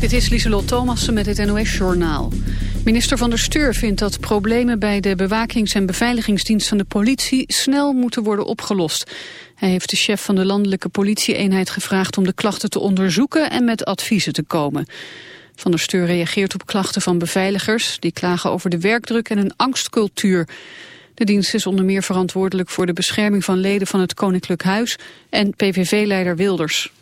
Dit is Lieselot Thomassen met het NOS-journaal. Minister van der Steur vindt dat problemen bij de bewakings- en beveiligingsdienst van de politie snel moeten worden opgelost. Hij heeft de chef van de landelijke politieeenheid gevraagd om de klachten te onderzoeken en met adviezen te komen. Van der Steur reageert op klachten van beveiligers die klagen over de werkdruk en een angstcultuur. De dienst is onder meer verantwoordelijk voor de bescherming van leden van het Koninklijk Huis en PVV-leider Wilders.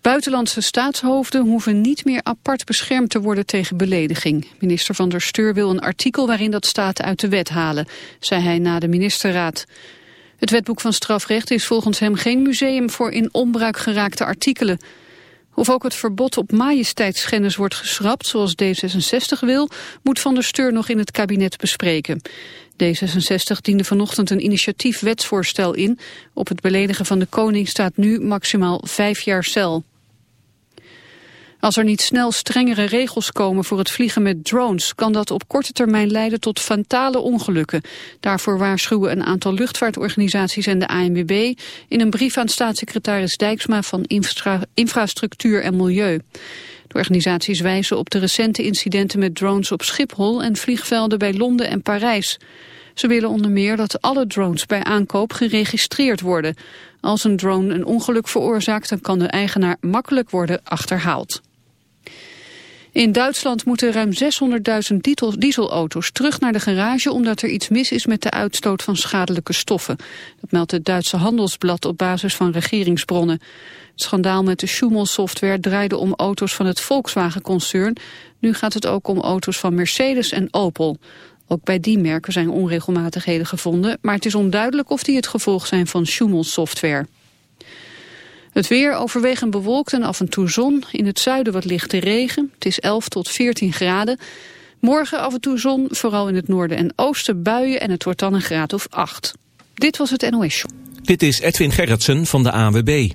Buitenlandse staatshoofden hoeven niet meer apart beschermd te worden tegen belediging. Minister van der Steur wil een artikel waarin dat staat uit de wet halen, zei hij na de ministerraad. Het wetboek van strafrecht is volgens hem geen museum voor in onbruik geraakte artikelen. Of ook het verbod op majesteitsschennis wordt geschrapt, zoals D66 wil, moet Van der Steur nog in het kabinet bespreken. D66 diende vanochtend een initiatief wetsvoorstel in. Op het beledigen van de koning staat nu maximaal vijf jaar cel. Als er niet snel strengere regels komen voor het vliegen met drones... kan dat op korte termijn leiden tot fatale ongelukken. Daarvoor waarschuwen een aantal luchtvaartorganisaties en de ANWB... in een brief aan staatssecretaris Dijksma van Infrastructuur en Milieu. De organisaties wijzen op de recente incidenten met drones op Schiphol... en vliegvelden bij Londen en Parijs. Ze willen onder meer dat alle drones bij aankoop geregistreerd worden. Als een drone een ongeluk veroorzaakt, dan kan de eigenaar makkelijk worden achterhaald. In Duitsland moeten ruim 600.000 dieselauto's terug naar de garage omdat er iets mis is met de uitstoot van schadelijke stoffen. Dat meldt het Duitse Handelsblad op basis van regeringsbronnen. Het schandaal met de Schumel-software draaide om auto's van het Volkswagen-concern. Nu gaat het ook om auto's van Mercedes en Opel. Ook bij die merken zijn onregelmatigheden gevonden, maar het is onduidelijk of die het gevolg zijn van Schumel-software. Het weer overwegend bewolkt en af en toe zon. In het zuiden wat lichte regen. Het is 11 tot 14 graden. Morgen af en toe zon, vooral in het noorden en oosten buien en het wordt dan een graad of 8. Dit was het NOS Show. Dit is Edwin Gerritsen van de ANWB.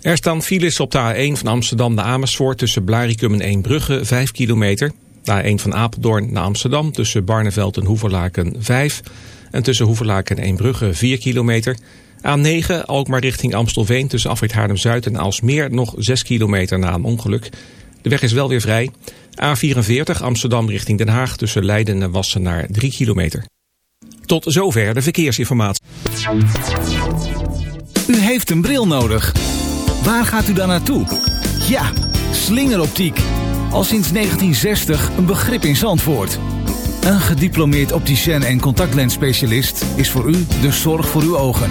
Er staan files op de A1 van Amsterdam naar Amersfoort tussen Blaricum en Eembrugge 5 kilometer. De A1 van Apeldoorn naar Amsterdam tussen Barneveld en Hoeverlaken 5. En tussen Hoeverlaken en Eembrugge 4 kilometer. A9 Alkmaar richting Amstelveen tussen Afrit Haarlem-Zuid en Alsmeer nog 6 kilometer na een ongeluk. De weg is wel weer vrij. A44 Amsterdam richting Den Haag tussen Leiden en Wassenaar 3 kilometer. Tot zover de verkeersinformatie. U heeft een bril nodig. Waar gaat u dan naartoe? Ja, slingeroptiek. Al sinds 1960 een begrip in Zandvoort. Een gediplomeerd opticien en contactlensspecialist is voor u de zorg voor uw ogen.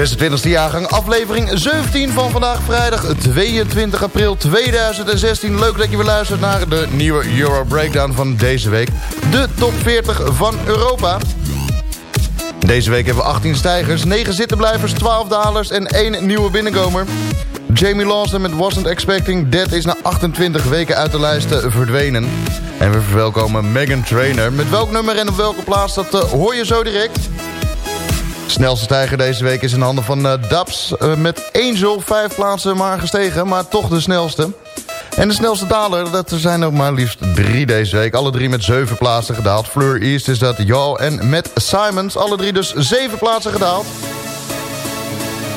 26e jaargang, aflevering 17 van vandaag vrijdag 22 april 2016. Leuk dat je weer luistert naar de nieuwe Euro Breakdown van deze week. De top 40 van Europa. Deze week hebben we 18 stijgers, 9 zittenblijvers, 12 dalers en 1 nieuwe binnenkomer. Jamie Lawson met Wasn't Expecting Dead is na 28 weken uit de lijst eh, verdwenen. En we verwelkomen Megan Trainer. Met welk nummer en op welke plaats, dat uh, hoor je zo direct. Snelste stijger deze week is in handen van uh, Dabs. Uh, met Angel, vijf plaatsen maar gestegen, maar toch de snelste. En de snelste daler, dat zijn er maar liefst drie deze week. Alle drie met zeven plaatsen gedaald. Fleur East is dat, Jo en Matt Simons. Alle drie dus zeven plaatsen gedaald.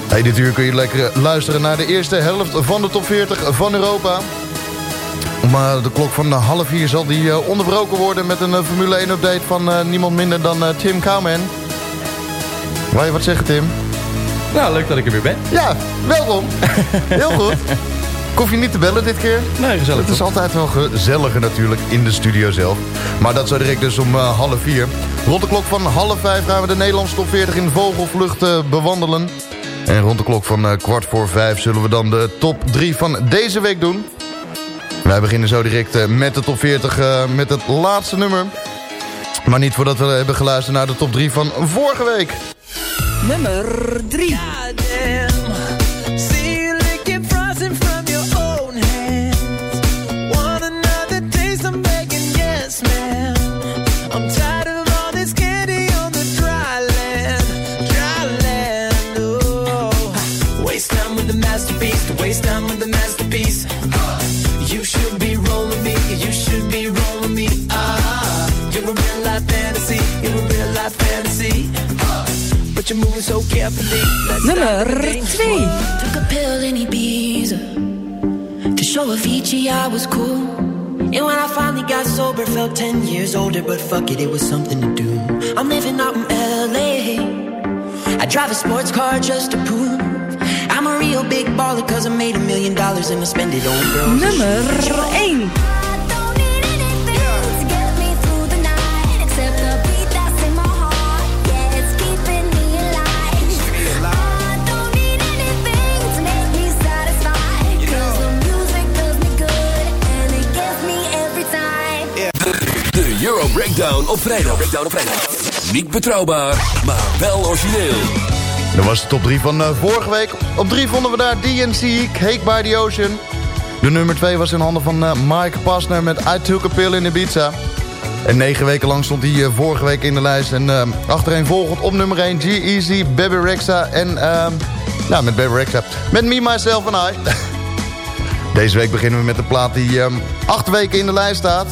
Hey, dit uur kun je lekker luisteren naar de eerste helft van de top 40 van Europa. Uh, de klok van half vier zal die onderbroken worden met een Formule 1 update van niemand minder dan Tim Cowman. Wou je wat zeggen, Tim? Nou, leuk dat ik er weer ben. Ja, welkom. Heel goed. Hoef je niet te bellen dit keer? Nee, gezellig. Het is altijd wel gezelliger natuurlijk in de studio zelf. Maar dat zo direct dus om uh, half vier. Rond de klok van half vijf gaan we de Nederlandse top 40 in vogelvlucht uh, bewandelen. En rond de klok van uh, kwart voor vijf zullen we dan de top 3 van deze week doen. Wij beginnen zo direct met de top 40 met het laatste nummer. Maar niet voordat we hebben geluisterd naar de top 3 van vorige week. Nummer 3. Nummer 2. Took a pill in Ibiza. To show Avicii I was cool. And when I finally got sober, felt 10 years older. But fuck it, it was something to do. I'm living out in LA. I drive a sports car just to prove. I'm a real big baller cause I made a million dollars and I spend it on girls. Nummer 1. Breakdown op vrijdag. Breakdown op vrijdag. Niet betrouwbaar, maar wel origineel. Dat was de top 3 van uh, vorige week. Op 3 vonden we daar DNC, Cake by the Ocean. De nummer 2 was in handen van uh, Mike Pasner met I Took a Pill in Ibiza. En 9 weken lang stond hij uh, vorige week in de lijst. En uh, achtereenvolgend op nummer 1 G-Eazy, Baby Rexa en... nou, met Baby Rexa. Met Me, Myself en I. Deze week beginnen we met de plaat die 8 weken in de lijst staat.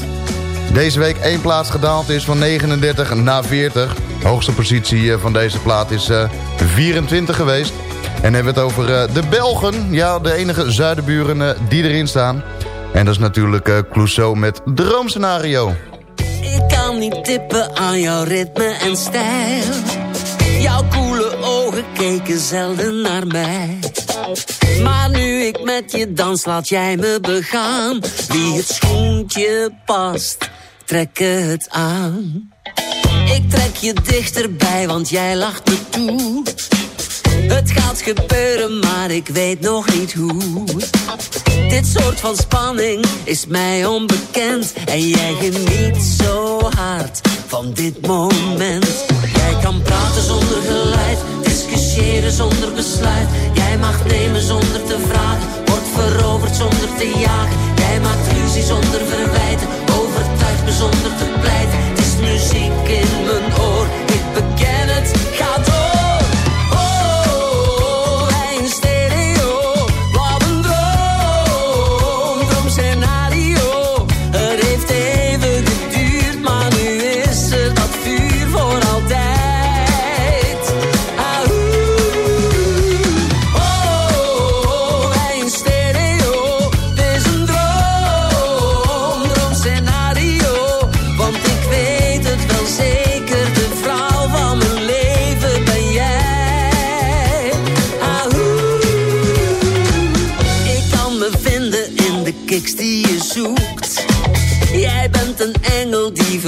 Deze week één plaats gedaald is van 39 naar 40. De hoogste positie van deze plaat is 24 geweest. En hebben we het over uh, de Belgen. Ja, de enige zuidenburen die erin staan. En dat is natuurlijk Clouseau met Droomscenario. Ik kan niet tippen aan jouw ritme en stijl. Jouw koele ogen keken zelden naar mij. Maar nu ik met je dans, laat jij me begaan. Wie het schoentje past, trek het aan. Ik trek je dichterbij, want jij lacht me toe. Het gaat gebeuren, maar ik weet nog niet hoe. Dit soort van spanning is mij onbekend. En jij geniet zo hard van dit moment. Jij kan praten zonder geluid, discussiëren zonder besluit. Jij mag nemen zonder te vragen, wordt veroverd zonder te jagen. Jij maakt ruzie zonder verwijten, zonder pleiten. Het is muziek in mijn oor, ik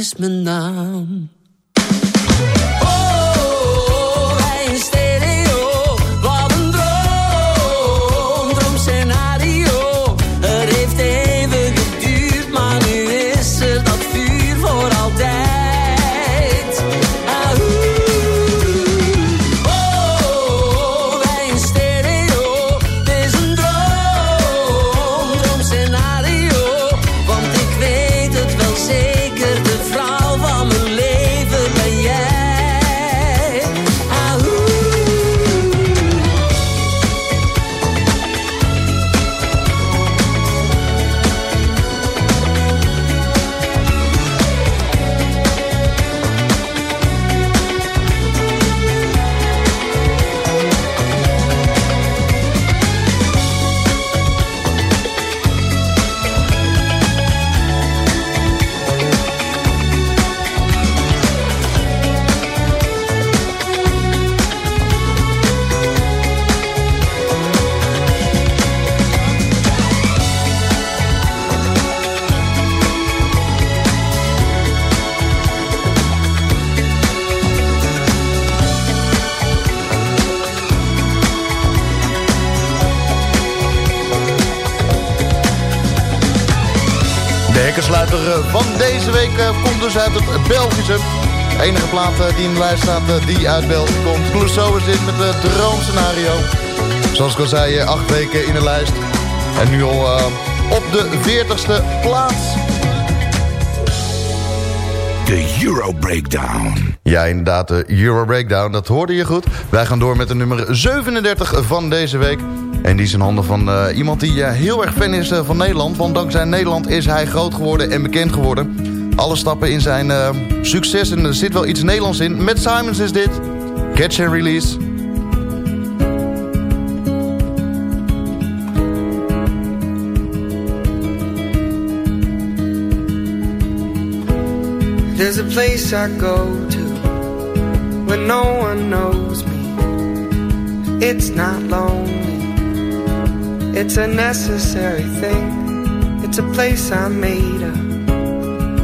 This mijn naam? Belgische. De enige plaat eh, die in de lijst staat eh, die uit België komt. Clouseau is dit met het droomscenario. Zoals ik al zei, eh, acht weken in de lijst. En nu al eh, op de 40ste plaats. De Euro Breakdown. Ja, inderdaad, de Euro Breakdown, dat hoorde je goed. Wij gaan door met de nummer 37 van deze week. En die is in handen van eh, iemand die eh, heel erg fan is eh, van Nederland. Want dankzij Nederland is hij groot geworden en bekend geworden. Alle stappen in zijn eh, succes en er zit wel iets Nederlands in. Met Simons is dit. Catch and Release. There's a place I go to when no one knows me. It's not lonely, it's a necessary thing. It's a place I made up.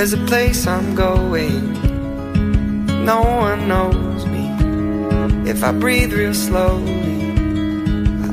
There's a place I'm going. No one knows me. If I breathe real slowly, I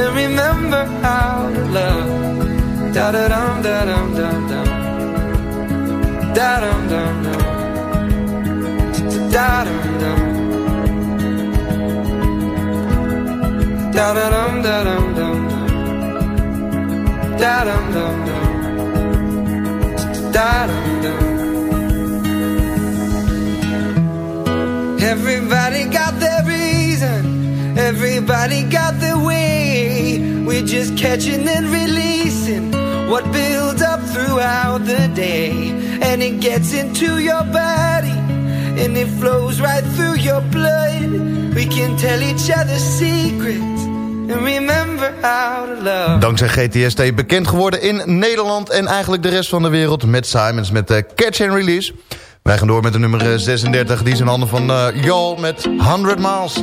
and remember how to love. Da da dum da dum dum dum. Da dum dum dum. Da dum dum. Da da dum da dum dum dum. Da dum dum dum da dum dum. Everybody got their reason, everybody got their just catching and releasing what builds up throughout the day. And it gets into your body, and it flows right through your blood. We can tell each other secrets Dankzij GTST bekend geworden in Nederland en eigenlijk de rest van de wereld met Simons met de Catch and Release. Wij gaan door met de nummer 36, die is in handen van uh, Jol met 100 Miles.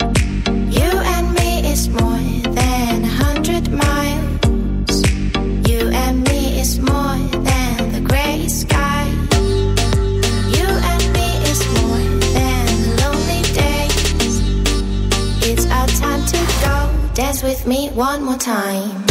Me one more time.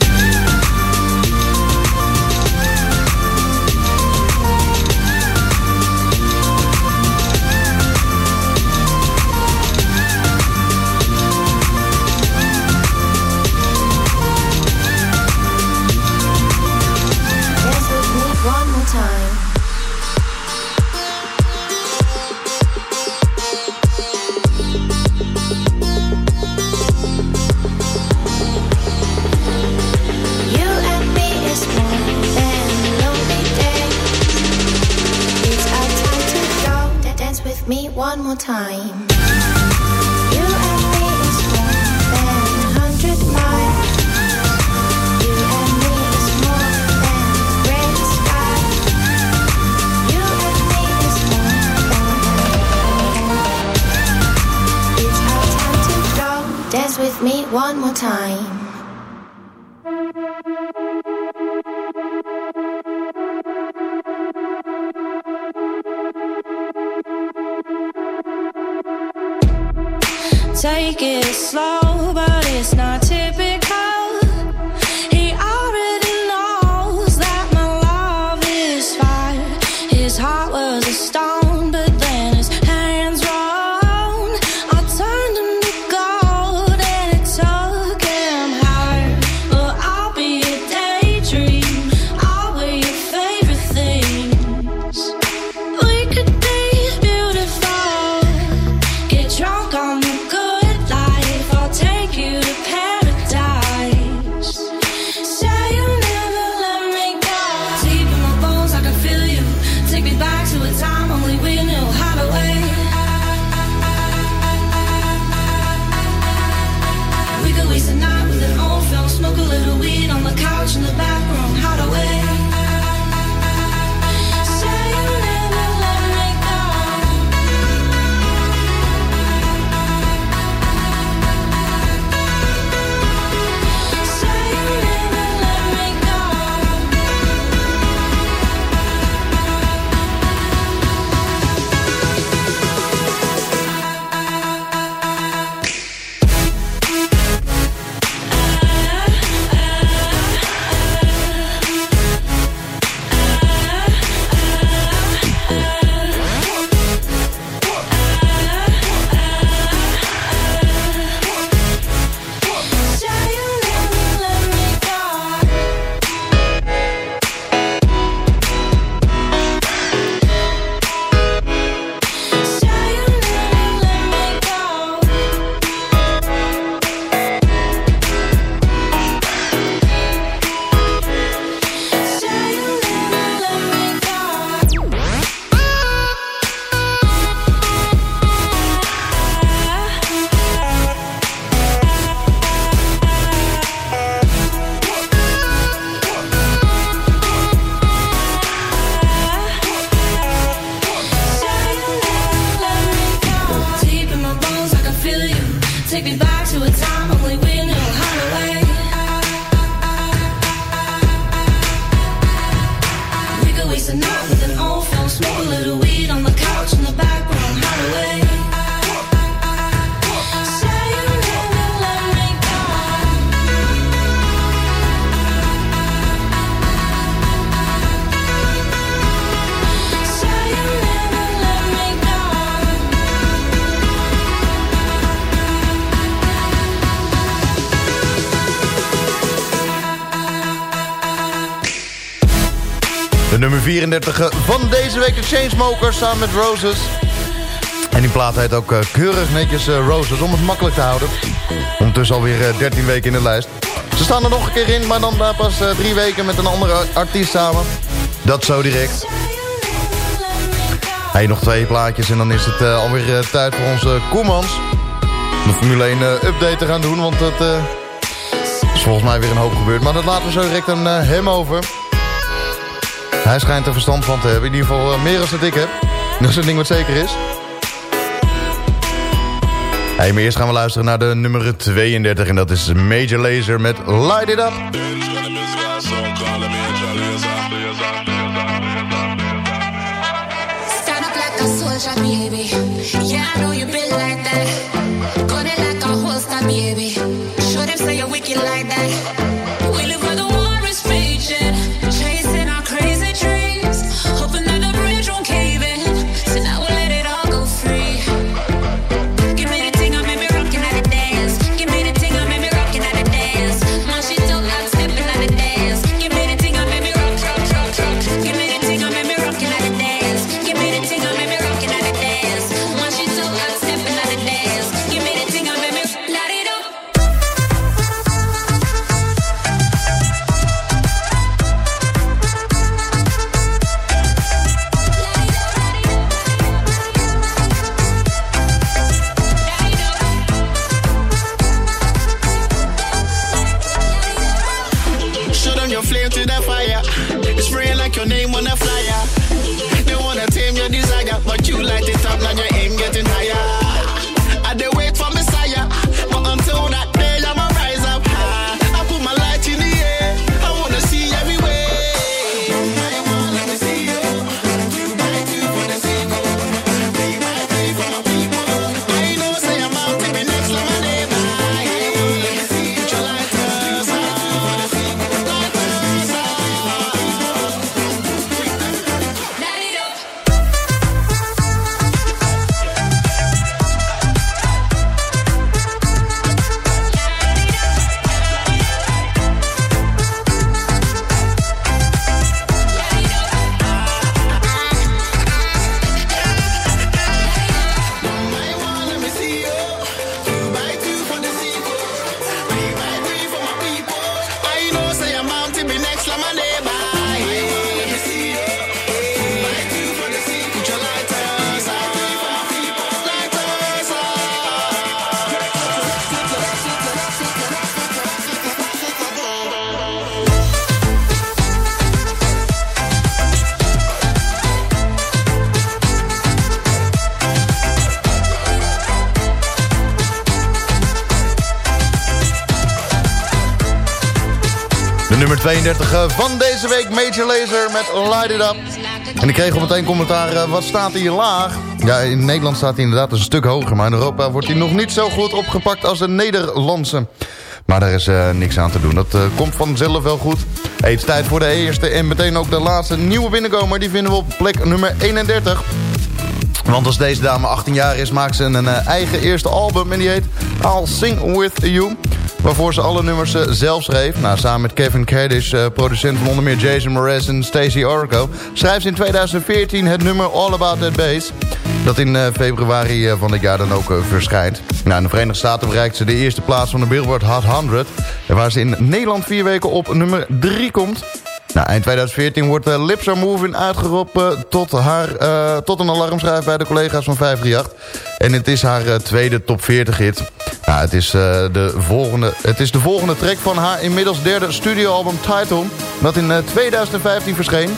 time. You and me is more than a hundred miles. You and me is more than. You and me is more than. It's our time to go. Dance with me one more time. van deze week de Chainsmokers samen met Roses. En die plaat heet ook eh, keurig netjes eh, Roses om het makkelijk te houden. Ondertussen alweer eh, 13 weken in de lijst. Ze staan er nog een keer in, maar dan pas drie weken met een andere artiest samen. Dat zo direct. Hey, nog twee plaatjes en dan is het uh, alweer tijd voor onze Koemans. Koemans. De Formule 1 update te gaan doen, want dat is volgens mij weer een hoop gebeurd. Maar dat laten we zo direct aan hem over. Hij schijnt er verstand van te hebben. In ieder geval eh, meer dan dat ik heb. Dat is een ding wat zeker is. Hey, maar eerst gaan we luisteren naar de nummer 32. En dat is Major Laser met Light It Up. Yeah, you like that like 32 eh, van deze week, Major Lazer met Light It Up. En ik kreeg al meteen commentaar, uh, wat staat hier laag? Ja, in Nederland staat hij inderdaad een stuk hoger, maar in Europa wordt hij nog niet zo goed opgepakt als de Nederlandse. Maar daar is uh, niks aan te doen. Dat komt vanzelf wel goed. Hey, tijd voor de eerste en meteen ook de laatste nieuwe binnenkomer. Die vinden we op plek nummer 31. Want als deze dame 18 jaar is, maakt ze een uh, eigen eerste album. En die heet I'll Sing With You. Waarvoor ze alle nummers uh, zelf schreef. Nou, samen met Kevin Kaddish, uh, producent van onder meer Jason Mraz en Stacey Orko... schrijft ze in 2014 het nummer All About That Bass. Dat in februari van dit jaar dan ook verschijnt. Nou, in de Verenigde Staten bereikt ze de eerste plaats van de Billboard Hot 100. En waar ze in Nederland vier weken op nummer 3 komt... Nou, eind 2014 wordt uh, Lips Are Moving uitgeroepen tot, haar, uh, tot een alarmschrijf bij de collega's van 538. En het is haar uh, tweede top 40 hit. Nou, het, is, de volgende, het is de volgende track van haar inmiddels derde studioalbum Title... dat in 2015 verscheen.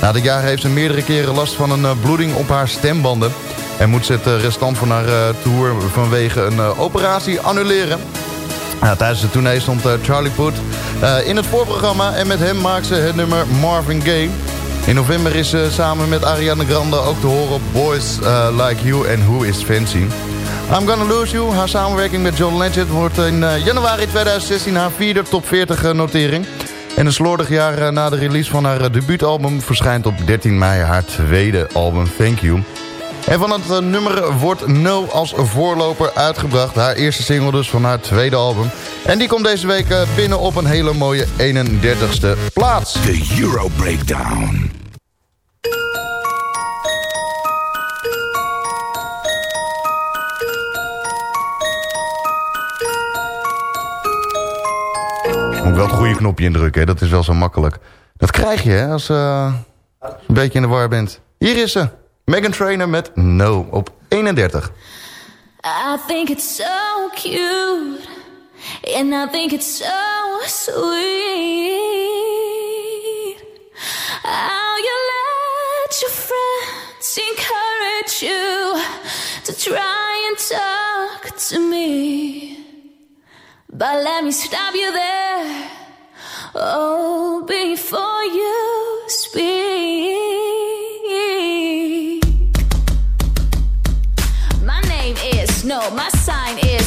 Na dit jaar heeft ze meerdere keren last van een bloeding op haar stembanden... en moet ze het restant van haar tour vanwege een operatie annuleren... Nou, tijdens de tournee stond uh, Charlie Puth uh, in het voorprogramma... en met hem maakt ze het nummer Marvin Gaye. In november is ze samen met Ariana Grande ook te horen op Boys uh, Like You en Who Is Fancy. I'm Gonna Lose You, haar samenwerking met John Legend... wordt in januari 2016 haar vierde top 40 notering. En een slordig jaar na de release van haar debuutalbum... verschijnt op 13 mei haar tweede album Thank You... En van het eh, nummer wordt No als voorloper uitgebracht. Haar eerste single dus van haar tweede album. En die komt deze week eh, binnen op een hele mooie 31ste plaats. De Euro Breakdown. Moet wel het goede knopje indrukken, hè? dat is wel zo makkelijk. Dat krijg je hè, als uh, je een beetje in de war bent. Hier is ze. Megan Trainer met No op 31. I think it's so cute And I think it's so sweet How you let your friends encourage you To try and talk to me But let me stop you there Oh, before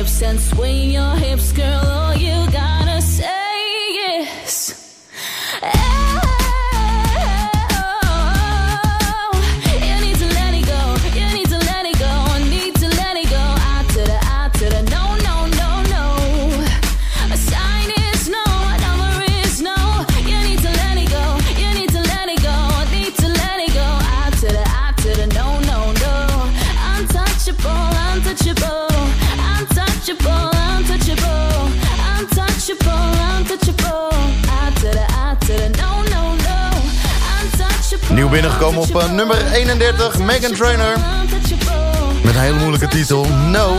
Lick your lips and swing your hips, girl. All you gotta binnengekomen op eh, nummer 31, Megan Trainer. Met een hele moeilijke titel, No.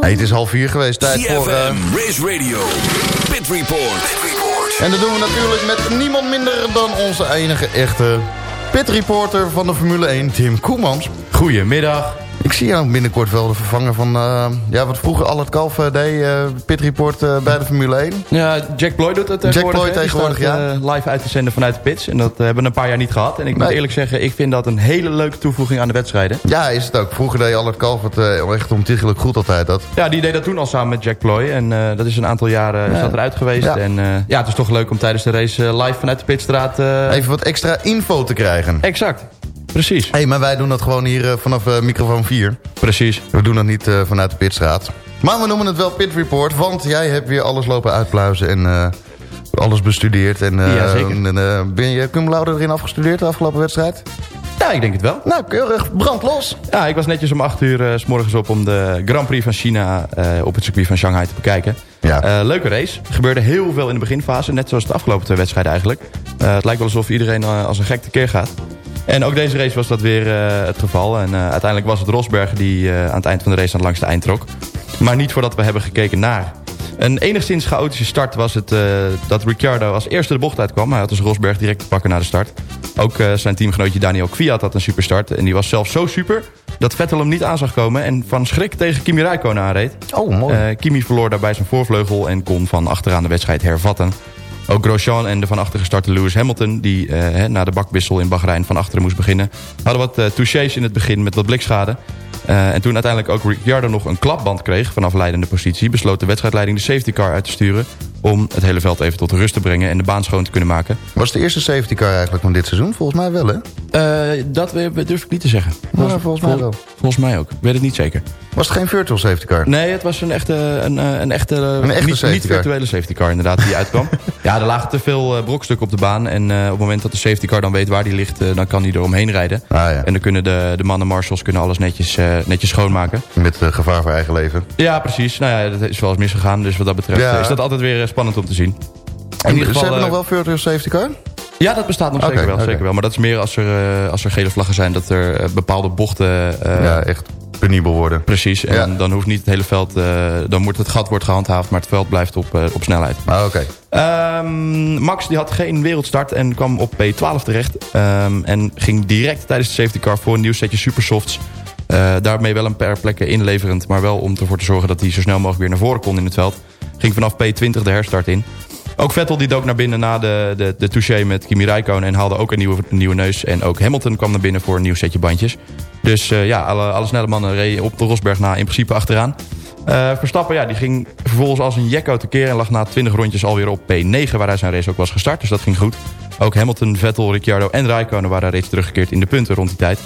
Hey, het is half vier geweest, tijd voor... eh, Race Radio, Pit Report. En dat doen we natuurlijk met niemand minder dan onze enige echte pitreporter van de Formule 1, Tim Koemans. Goedemiddag. Ik zie jou binnenkort wel de vervanger van eh, ja, wat vroeger Albert Kalf eh, deed, eh pitreport eh, bij de Formule 1. Ja, Jack Bloy doet het Jack tegenwoordig. Hè. Die tegenwoordig, staat, ja. live uit te zenden vanuit de pits. En dat hebben we een paar jaar niet gehad. En ik moet eerlijk zeggen, ik vind dat een hele leuke toevoeging aan de wedstrijden. Ja, is het ook. Vroeger deed Albert Kalf het echt ontiegelijk goed altijd. Dat. Ja, die deed dat toen al samen met Jack Ploy. En dat is een aantal jaren Ja. eruit geweest. Ja. En ja, het is toch leuk om tijdens de race live vanuit de pitstraat... Even wat extra info te krijgen. Exact. Precies. hey, maar wij doen dat gewoon hier eh, vanaf eh, microfoon 4. Precies. We doen dat niet eh, vanuit de pitstraat. Maar we noemen het wel Pit Report, want jij hebt weer alles lopen uitpluizen en alles bestudeerd. En, Ja, zeker. en, ben je cum laude erin afgestudeerd de afgelopen wedstrijd? Ja, ik denk het wel. Nou, keurig. Brand los. Ja, ik was netjes om 8 uur eh, s morgens op om de Grand Prix van China op het circuit van Shanghai te bekijken. Ja. Leuke race. Er gebeurde heel veel in de beginfase, net zoals de afgelopen twee wedstrijden eigenlijk. Het lijkt wel alsof iedereen als een gek tekeer gaat. En ook deze race was dat weer eh, het geval. En eh, uiteindelijk was het Rosberg die eh, aan het eind van de race aan het langste eind trok. Maar niet voordat we hebben gekeken naar. Een enigszins chaotische start was het dat Ricciardo als eerste de bocht uitkwam. Hij had dus Rosberg direct te pakken na de start. Ook zijn teamgenootje Daniel Kwiat had een superstart. En die was zelfs zo super dat Vettel hem niet aan zag komen... en van schrik tegen Kimi Räikkönen aanreed. Oh, mooi. Kimi verloor daarbij zijn voorvleugel en kon van achteraan de wedstrijd hervatten. Ook Grosjean en de van achter gestarte Lewis Hamilton... die eh, na de bakwissel in Bahrein van achteren moest beginnen... hadden wat eh touches in het begin met wat blikschade. Eh, en toen uiteindelijk ook Ricciardo nog een klapband kreeg... vanaf leidende positie, besloot de wedstrijdleiding de safety car uit te sturen... om het hele veld even tot rust te brengen en de baan schoon te kunnen maken. Was het de eerste safety car eigenlijk van dit seizoen? Volgens mij wel, hè? Eh, dat durf ik niet te zeggen. Ja, volgens mij wel. Volgens mij ook. Ik weet het niet zeker. Was het geen virtual safety car? Nee, het was een echte, een, eh, een echte, Een echte niet, safety niet car. virtuele safety car inderdaad die uitkwam. ja, er lagen te veel eh, brokstukken op de baan. En eh, op het moment dat de safety car dan weet waar die ligt, eh, dan kan die er omheen rijden. Ah, ja. En dan kunnen de, de mannen marshals kunnen alles netjes, eh, netjes schoonmaken. Met eh, gevaar voor eigen leven. Ja, precies. Nou ja, dat is wel eens misgegaan. Dus wat dat betreft Ja. eh, is dat altijd weer eh, spannend om te zien. En ieder ze geval, hebben eh, nog wel virtual safety car? Ja, dat bestaat nog zeker, wel, zeker wel. Maar dat is meer als er, eh, als er gele vlaggen zijn... dat er eh, bepaalde bochten... eh, ja, echt penibel worden. Precies, en Ja. dan, hoeft niet het hele veld... eh, dan wordt het gat wordt gehandhaafd, maar het veld blijft op, eh, op snelheid. Ah, oké. Ehm, Max die had geen wereldstart en kwam op P12 terecht. Ehm, en ging direct tijdens de safety car voor een nieuw setje supersofts. Eh, daarmee wel een paar plekken inleverend. Maar wel om ervoor te zorgen dat hij zo snel mogelijk weer naar voren kon in het veld. Ging vanaf P20 de herstart in. Ook Vettel die dook naar binnen na de, de, de touché met Kimi Räikkönen... en haalde ook een nieuwe, nieuwe neus. En ook Hamilton kwam naar binnen voor een nieuw setje bandjes. Dus eh, ja, alle, alle snelle mannen reden op de Rosberg na in principe achteraan. Eh, Verstappen ja, die ging vervolgens als een jekko tekeer... en lag na 20 rondjes alweer op P9, waar hij zijn race ook was gestart. Dus dat ging goed. Ook Hamilton, Vettel, Ricciardo en Räikkönen waren reeds teruggekeerd in de punten rond die tijd.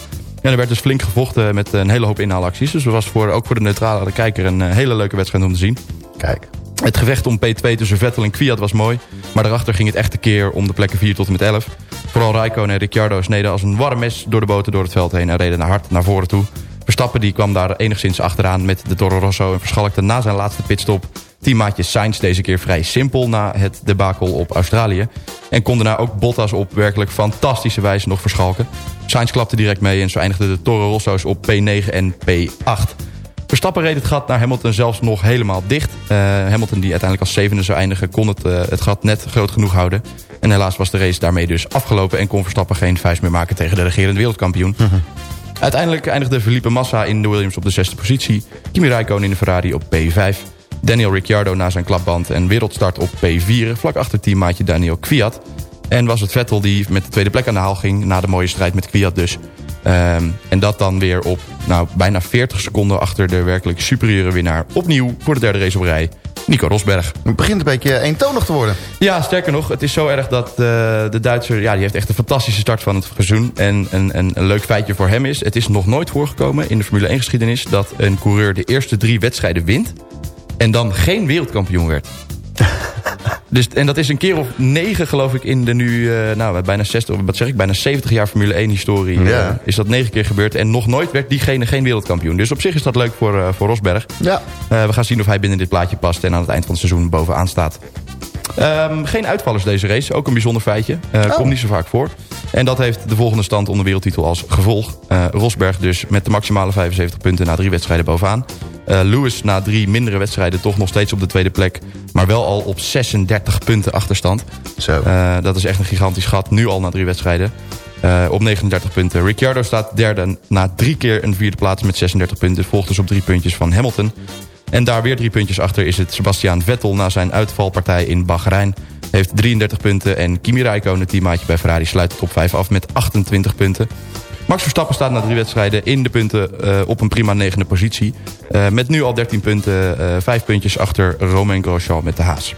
En er werd dus flink gevochten met een hele hoop inhaalacties. Dus het was voor, ook voor de neutrale kijker een eh, hele leuke wedstrijd om te zien. Kijk. Het gevecht om P2 tussen Vettel en Kwiat was mooi. Maar daarachter ging het echt een keer om de plekken 4 tot en met 11. Vooral Räikkönen en Ricciardo sneden als een warm mes door de boten door het veld heen... en reden naar hard naar voren toe. Verstappen die kwam daar enigszins achteraan met de Toro Rosso... en verschalkte na zijn laatste pitstop teammaatje Sainz deze keer vrij simpel... na het debakel op Australië. En kon daarna ook Bottas op werkelijk fantastische wijze nog verschalken. Sainz klapte direct mee en zo eindigden de Toro Rosso's op P9 en P8. Verstappen reed het gat naar Hamilton zelfs nog helemaal dicht. Eh, Hamilton die uiteindelijk als zevende zou eindigen... kon het, eh, het gat net groot genoeg houden. En helaas was de race daarmee dus afgelopen... en kon Verstappen geen vuist meer maken tegen de regerende wereldkampioen. Uiteindelijk eindigde Felipe Massa in de Williams op de zesde positie. Kimi Räikkönen in de Ferrari op P5. Daniel Ricciardo na zijn klapband en wereldstart op P4... vlak achter teammaatje Daniel Kwiat. En was het Vettel die met de tweede plek aan de haal ging... na de mooie strijd met Kwiat dus. Ehm, en dat dan weer op nou, bijna 40 seconden achter de werkelijk superieure winnaar. Opnieuw voor de derde race op rij. Nico Rosberg. Het begint een beetje eentonig te worden. Ja, sterker nog, het is zo erg dat uh, de Duitser... Ja, die heeft echt een fantastische start van het seizoen. En een, een, een leuk feitje voor hem is... het is nog nooit voorgekomen in de Formule 1 geschiedenis... dat een coureur de eerste drie wedstrijden wint... en dan geen wereldkampioen werd. Dus, en dat is een keer of negen, geloof ik, in de nu, uh, nou, bijna 60, wat zeg ik, bijna 70 jaar Formule 1 historie. Ja. Uh, is dat negen keer gebeurd. En nog nooit werd diegene geen wereldkampioen. Dus op zich is dat leuk voor, uh, voor Rosberg. Ja. we gaan zien of hij binnen dit plaatje past en aan het eind van het seizoen bovenaan staat. Um, geen uitvallers deze race, ook een bijzonder feitje. Oh. Komt niet zo vaak voor. En dat heeft de volgende stand onder wereldtitel als gevolg. Rosberg dus met de maximale 75 punten na drie wedstrijden bovenaan. Uh, Lewis na drie mindere wedstrijden toch nog steeds op de tweede plek. Maar wel al op 36 punten achterstand. Zo. Dat is echt een gigantisch gat. Nu al na drie wedstrijden. Op 39 punten. Ricciardo staat derde na drie keer een vierde plaats met 36 punten. Volgt dus op drie puntjes van Hamilton. En daar weer drie puntjes achter is het Sebastian Vettel... na zijn uitvalpartij in Bahrein. Heeft 33 punten. En Kimi Räikkönen, teammaatje bij Ferrari, sluit de top 5 af met 28 punten. Max Verstappen staat na drie wedstrijden in de punten uh, op een prima negende positie. Uh, met nu al 13 punten, uh, vijf puntjes achter Romain Grosjean met de Haas.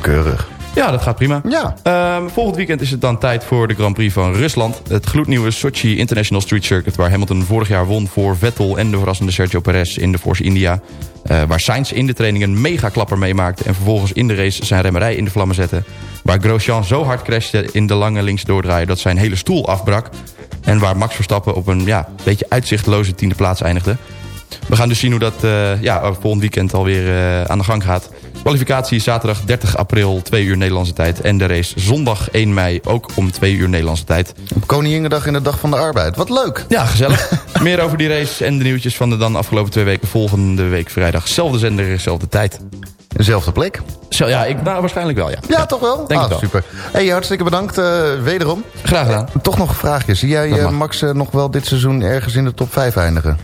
Keurig. Ja, dat gaat prima. Ja. Um, volgend weekend is het dan tijd voor de Grand Prix van Rusland. Het gloednieuwe Sochi International Street Circuit... waar Hamilton vorig jaar won voor Vettel en de verrassende Sergio Perez in de Force India. Uh, waar Sainz in de training een mega klapper meemaakte... en vervolgens in de race zijn remmerij in de vlammen zette. Waar Grosjean zo hard crashte in de lange links doordraaien... dat zijn hele stoel afbrak. En waar Max Verstappen op een ja, beetje uitzichtloze tiende plaats eindigde. We gaan dus zien hoe dat uh, ja, volgend weekend alweer uh, aan de gang gaat. Kwalificatie zaterdag 30 april, 2 uur Nederlandse tijd. En de race zondag 1 mei, ook om 2 uur Nederlandse tijd. Op Koninginnedag in de Dag van de Arbeid. Wat leuk! Ja, gezellig. Meer over die race en de nieuwtjes van de dan afgelopen twee weken. Volgende week vrijdag. Zelfde zender, zelfde tijd. Dezelfde plek? Zo, ja, ik, nou, waarschijnlijk wel, ja. Ja, ja toch wel? Denk ah, wel. super. Hey, hartstikke bedankt uh, wederom. Graag gedaan. Uh, toch nog een vraagje. Zie jij uh, Max nog wel dit seizoen ergens in de top 5 eindigen?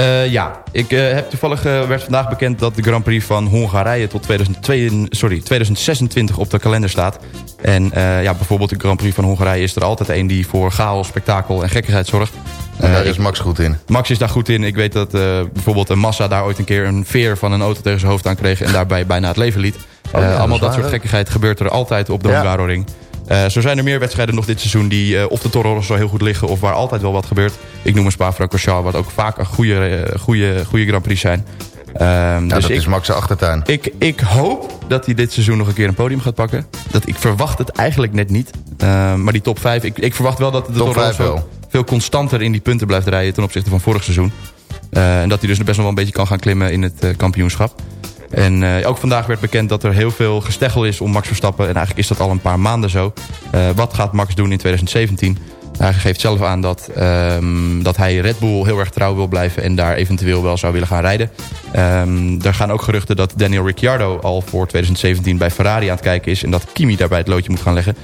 Uh, ja, ik uh, heb toevallig uh, werd vandaag bekend dat de Grand Prix van Hongarije tot 2002, sorry, 2026 op de kalender staat. En ja, bijvoorbeeld de Grand Prix van Hongarije is er altijd een die voor chaos, spektakel en gekkigheid zorgt. En daar is Max goed in. Max is daar goed in. Ik weet dat bijvoorbeeld een Massa daar ooit een keer een veer van een auto tegen zijn hoofd aan kreeg en daarbij bijna het leven liet. Oh, ja, allemaal dat, dat soort gekkigheid gebeurt er altijd op de ja. Hungaroring. Uh, zo zijn er meer wedstrijden nog dit seizoen die uh, of de Toro Rosso heel goed liggen... of waar altijd wel wat gebeurt. Ik noem een Spa-Francorchamps, wat ook vaak een goede, uh, goede, goede Grand Prix zijn. Um, ja, dus dat ik, is Max' achtertuin. Ik, ik hoop dat hij dit seizoen nog een keer een podium gaat pakken. Dat, ik verwacht het eigenlijk net niet. Uh, maar die top 5, ik, ik verwacht wel dat de top Toro Rosso veel constanter in die punten blijft rijden... ten opzichte van vorig seizoen. En dat hij dus best nog wel een beetje kan gaan klimmen in het kampioenschap. En uh, ook vandaag werd bekend dat er heel veel gesteggel is om Max Verstappen. En eigenlijk is dat al een paar maanden zo. Uh, wat gaat Max doen in 2017? Hij geeft zelf aan dat, um, dat hij Red Bull heel erg trouw wil blijven... en daar eventueel wel zou willen gaan rijden. Um, er gaan ook geruchten dat Daniel Ricciardo al voor 2017 bij Ferrari aan het kijken is... en dat Kimi daarbij het loodje moet gaan leggen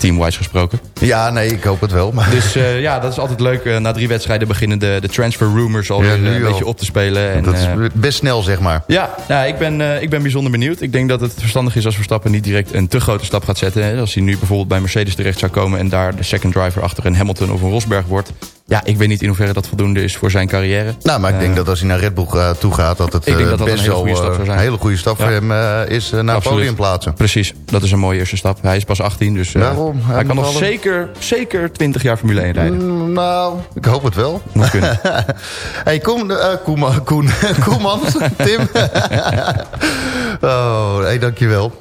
teamwise gesproken. Ja, nee, ik hoop het wel. Maar... Dus uh, ja, dat is altijd leuk. Uh, na drie wedstrijden beginnen de, de transfer rumors alweer ja, een beetje op te spelen. En, dat is best snel, zeg maar. Ja, nou, ik, ben, ik ben bijzonder benieuwd. Ik denk dat het verstandig is als Verstappen niet direct een te grote stap gaat zetten. Als hij nu bijvoorbeeld bij Mercedes terecht zou komen... en daar de second driver achter een Hamilton of een Rosberg wordt... Ja, ik weet niet in hoeverre dat voldoende is voor zijn carrière. Nou, maar ik denk dat als hij naar Red Bull uh, toe gaat... dat het dat dat best een hele goede stap zou zijn. een hele goede stap voor hem uh, is uh, naar het podium plaatsen. Precies, dat is een mooie eerste stap. Hij is pas 18, dus Daarom, hij, hij kan nog zeker, zeker 20 jaar Formule 1 rijden. Mm, nou, ik hoop het wel. Moet kunnen. hey, Koen, Koeman, Koen, Koeman, Tim. oh, hey, dankjewel.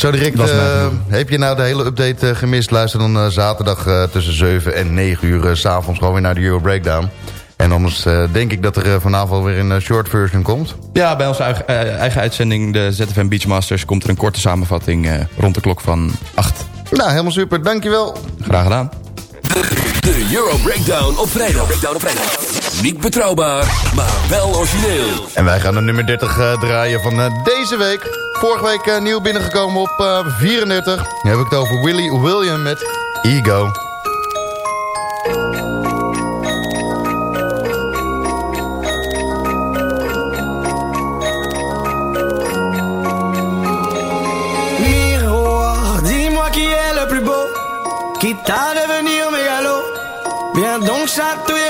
Zo direct, uh, heb je nou de hele update uh, gemist? Luister dan uh, zaterdag tussen 7 en 9 uur... s s'avonds gewoon weer naar de Euro Breakdown. En anders denk ik dat er vanavond weer een short version komt. Ja, bij onze eigen, eigen uitzending, de ZFM Beachmasters... komt er een korte samenvatting rond de klok van 8. Nou, helemaal super. Dankjewel. Graag gedaan. De Euro Breakdown op vrijdag. Breakdown op vrijdag. Niet betrouwbaar, maar wel origineel. En wij gaan de nummer 30 uh, draaien van uh, deze week. Vorige week uh, nieuw binnengekomen op 34. Dan heb ik het over Willy William met Ego. Miroir, dis-moi qui est le plus beau, quitte à devenir mégalo. Viens donc chatouiller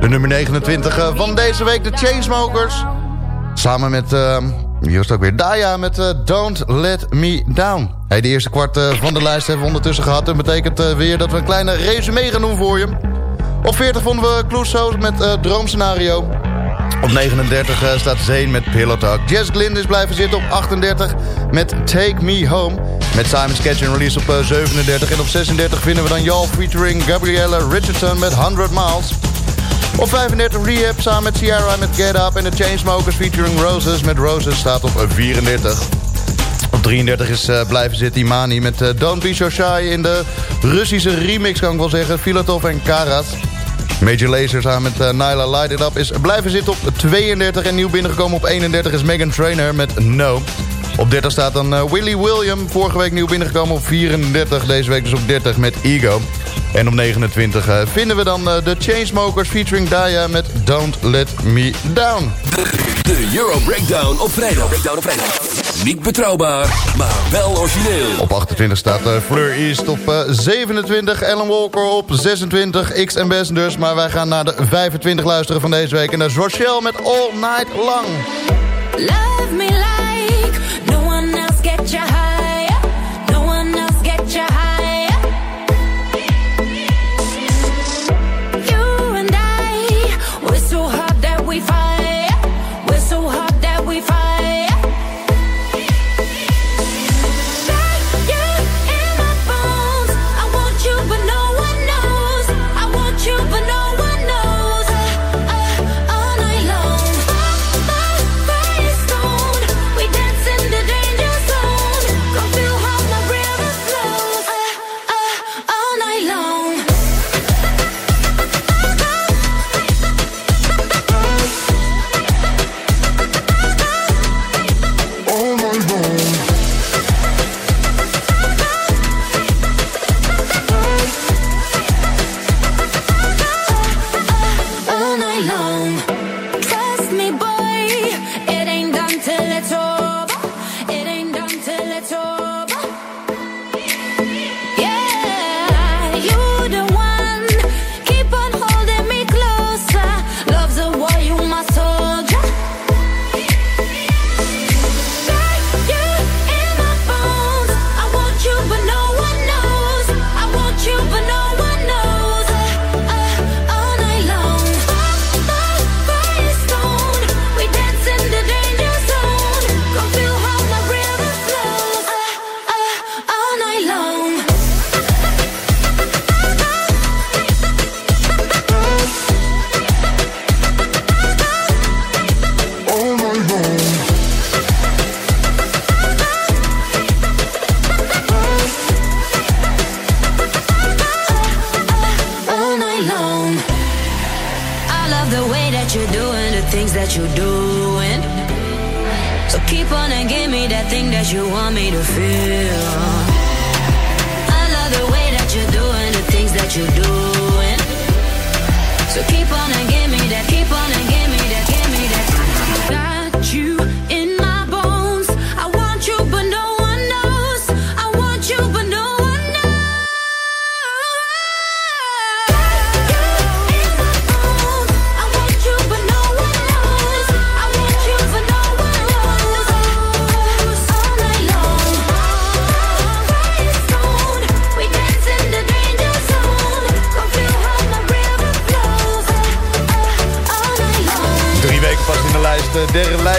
De nummer 29 eh, van deze week, de Chainsmokers. Samen met, uh, was het ook weer, Daya met eh, Don't Let Me Down. Hey, de eerste kwart eh, van de lijst hebben we ondertussen gehad. Dat betekent eh, weer dat we een kleine resume gaan doen voor je. Op 40 vonden we Clouseau met eh, Droomscenario. Op 39 eh, staat Zane met Pillow Talk. Jess Glynn is blijven zitten op 38 met Take Me Home. Met Simon's Catch and Release op eh, 37. En op 36 vinden we dan Y'all featuring Gabriella Richardson met 100 Miles. Op 35 Rehab samen met Ciara met Get Up. En de Chainsmokers featuring Roses met Roses staat op 34. Op 33 is eh, blijven zitten Imani met eh, Don't Be So Shy... in de Russische remix, kan ik wel zeggen. Filatov en Karat. Major Lazer samen met uh, Nyla Light It Up is blijven zitten op 32. En nieuw binnengekomen op 31 is Megan Trainer met No. Op 30 staat dan Willy William. Vorige week nieuw binnengekomen op 34. Deze week dus op 30 met Ego. En op 29 uh, vinden we dan uh, de Chainsmokers featuring Daya met Don't Let Me Down. De Euro Breakdown op vrijdag. Breakdown op vrijdag. Niet betrouwbaar, maar wel origineel. Op 28 staat uh, Fleur East op uh, 27. Ellen Walker op 26. X Ambassadors. Maar wij gaan naar de 25 luisteren van deze week. En dat is Rochelle met All Night Long. Love me like no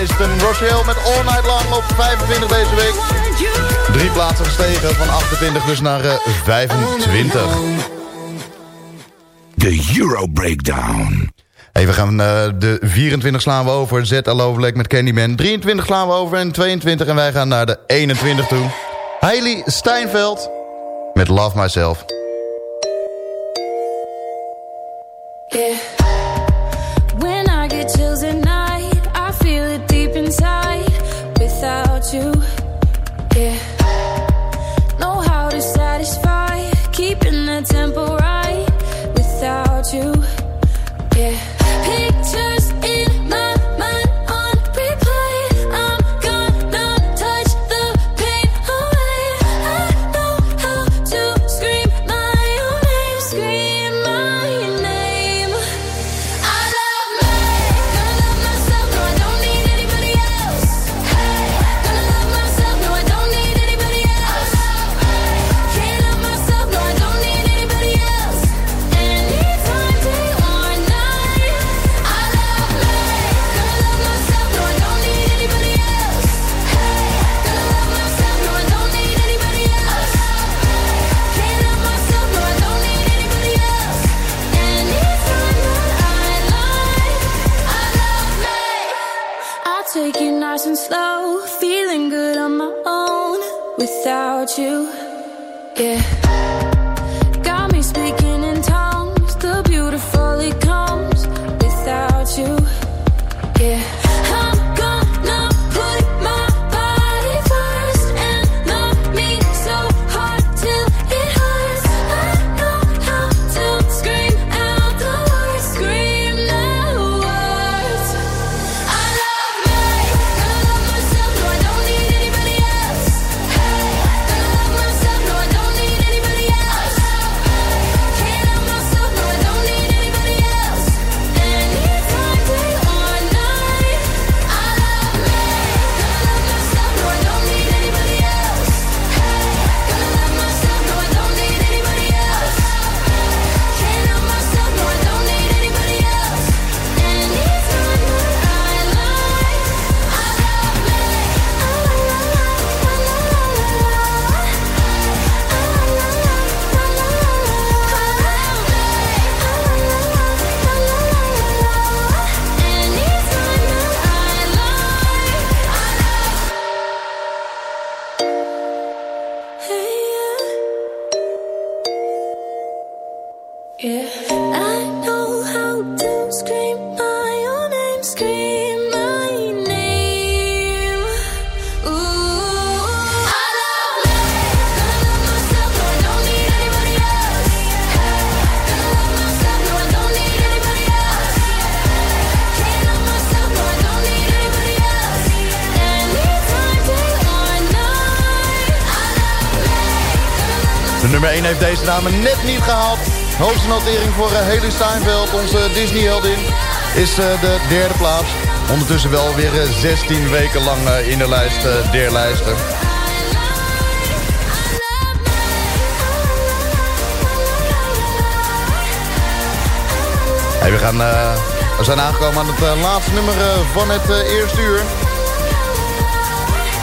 lijsten. Rochelle met All Night Long op 25 deze week. Drie plaatsen gestegen van 28 dus naar eh, 25. De Euro Breakdown. Even gaan eh, de 24 slaan we over. Zet al overleg met Candyman. 23 slaan we over en 22. En wij gaan naar de 21 toe. Hailey Steinfeld met Love Myself. without you. Yeah. deze dame net niet gehaald. Hoogste notering voor eh, Haley Steinfeld, onze Disney-heldin, is eh, de derde plaats. Ondertussen wel weer eh, 16 weken lang in de lijst der lijsten. We, gaan, we zijn aangekomen aan het laatste nummer van het eerste uur.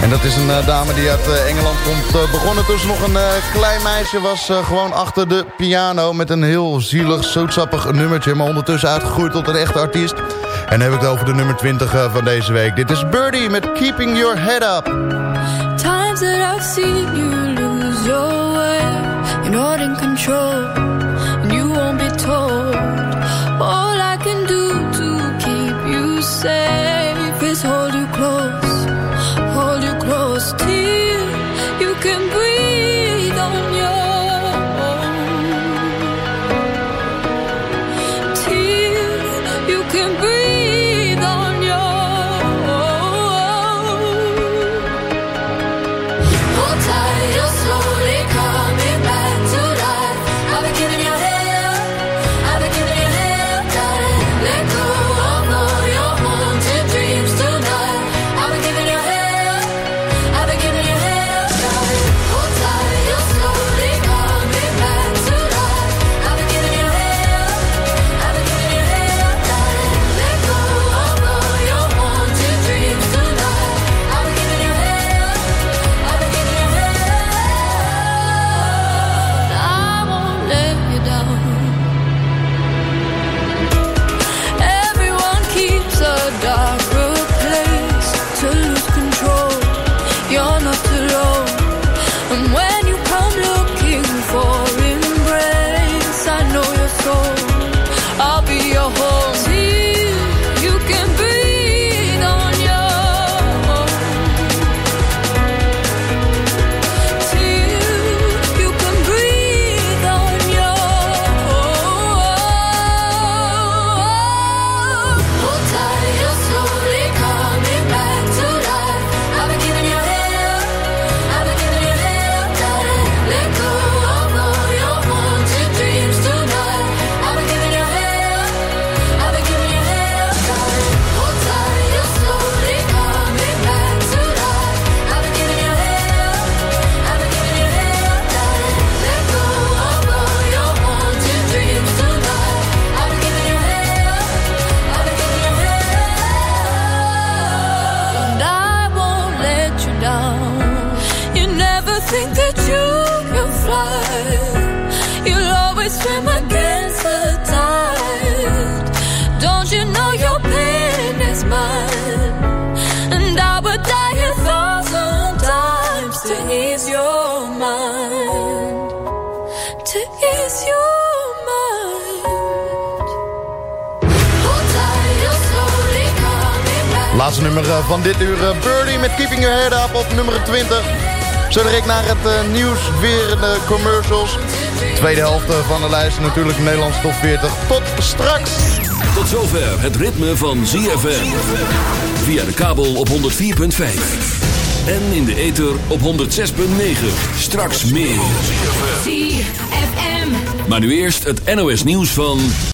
En dat is een eh, dame die uit eh, Engeland komt. Uh, begonnen dus nog een klein meisje. Was gewoon achter de piano met een heel zielig, zoetsappig nummertje. Maar ondertussen uitgegroeid tot een echte artiest. En dan heb ik het over de nummer 20 van deze week. Dit is Birdie met Keeping Your Head Up. Times that I've seen you lose your way. You're not in control. Nummer eh, van dit uur. eh, Birdie met Keeping Your Head Up op nummer 20. Zo direct naar het eh, nieuws, weer de commercials. Tweede helft van de lijst natuurlijk Nederlands top 40. Tot straks. Tot zover het ritme van ZFM. Via de kabel op 104.5. En in de ether op 106.9. Straks meer. ZFM. Maar nu eerst het NOS nieuws van...